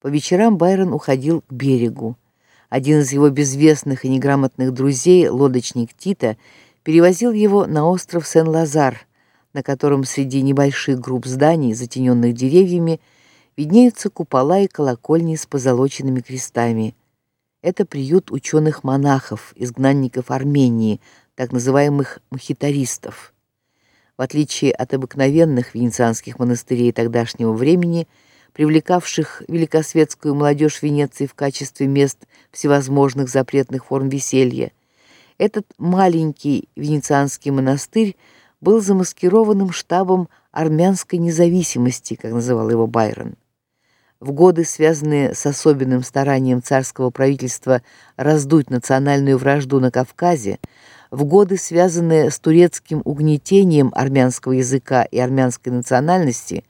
По вечерам Байрон уходил к берегу. Один из его безвестных и неграмотных друзей, лодочник Тита, перевозил его на остров Сен-Лазар, на котором среди небольших групп зданий, затененных деревьями, виднеются купола и колокольни с позолоченными крестами. Это приют ученых-монахов, изгнанников Армении, так называемых мухитаристов. В отличие от обыкновенных венецианских монастырей тогдашнего времени, привлекавших великосветскую молодежь Венеции в качестве мест всевозможных запретных форм веселья, этот маленький венецианский монастырь был замаскированным штабом армянской независимости, как называл его Байрон. В годы, связанные с особенным старанием царского правительства раздуть национальную вражду на Кавказе, в годы, связанные с турецким угнетением армянского языка и армянской национальности,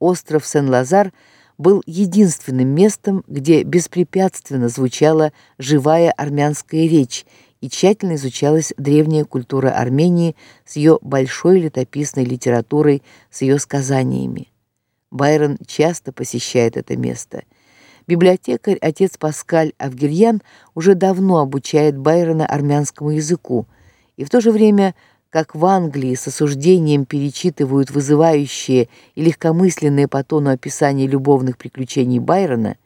остров Сен-Лазар был единственным местом, где беспрепятственно звучала живая армянская речь и тщательно изучалась древняя культура Армении с ее большой летописной литературой, с ее сказаниями. Байрон часто посещает это место. Библиотекарь отец Паскаль Авгирьян уже давно обучает Байрона армянскому языку, и в то же время, как в Англии с осуждением перечитывают вызывающие и легкомысленные по тону описания любовных приключений Байрона,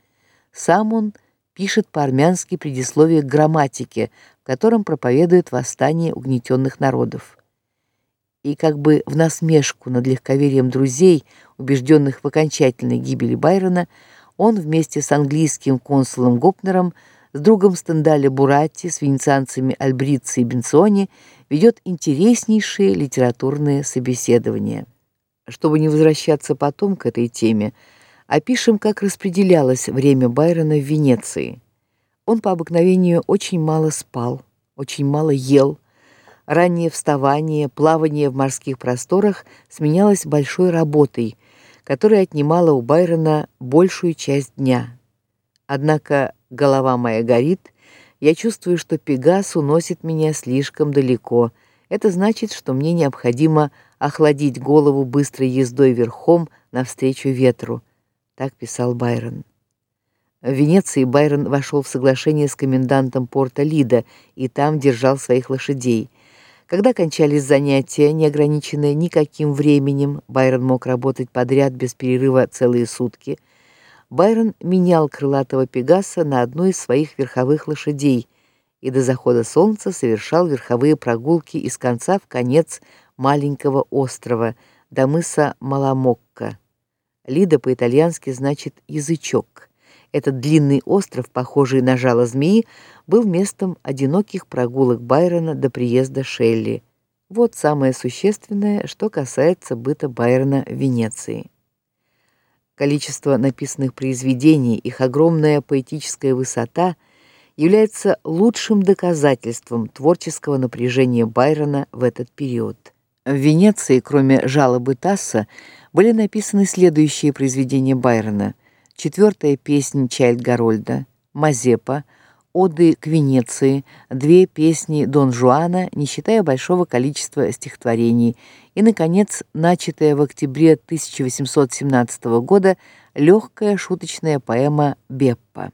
сам он пишет по-армянски предисловие к грамматике, в котором проповедует восстание угнетенных народов. И как бы в насмешку над легковерием друзей, убежденных в окончательной гибели Байрона, он вместе с английским консулом Гопнером, с другом Стендаля Буратти, с венецианцами Альбрици и Бенциони ведет интереснейшие литературные собеседования. Чтобы не возвращаться потом к этой теме, опишем, как распределялось время Байрона в Венеции. Он по обыкновению очень мало спал, очень мало ел. Раннее вставание, плавание в морских просторах сменялось большой работой, которая отнимала у Байрона большую часть дня. Однако голова моя горит, я чувствую, что Пегас уносит меня слишком далеко. Это значит, что мне необходимо охладить голову быстрой ездой верхом навстречу ветру так писал Байрон. В Венеции Байрон вошел в соглашение с комендантом порта Лида и там держал своих лошадей. Когда кончались занятия, не ограниченные никаким временем, Байрон мог работать подряд без перерыва целые сутки. Байрон менял крылатого пегаса на одну из своих верховых лошадей и до захода солнца совершал верховые прогулки из конца в конец маленького острова до мыса Маламокка. Лида по-итальянски значит язычок. Этот длинный остров, похожий на жало змеи, был местом одиноких прогулок Байрона до приезда Шелли. Вот самое существенное, что касается быта Байрона в Венеции. Количество написанных произведений, их огромная поэтическая высота является лучшим доказательством творческого напряжения Байрона в этот период. В Венеции, кроме жалобы Тасса, были написаны следующие произведения Байрона: четвертая песнь Чайльд-Гарольда, Мазепа, оды к Венеции, две песни Дон Жуана, не считая большого количества стихотворений, и наконец, начатая в октябре 1817 года легкая шуточная поэма Беппа.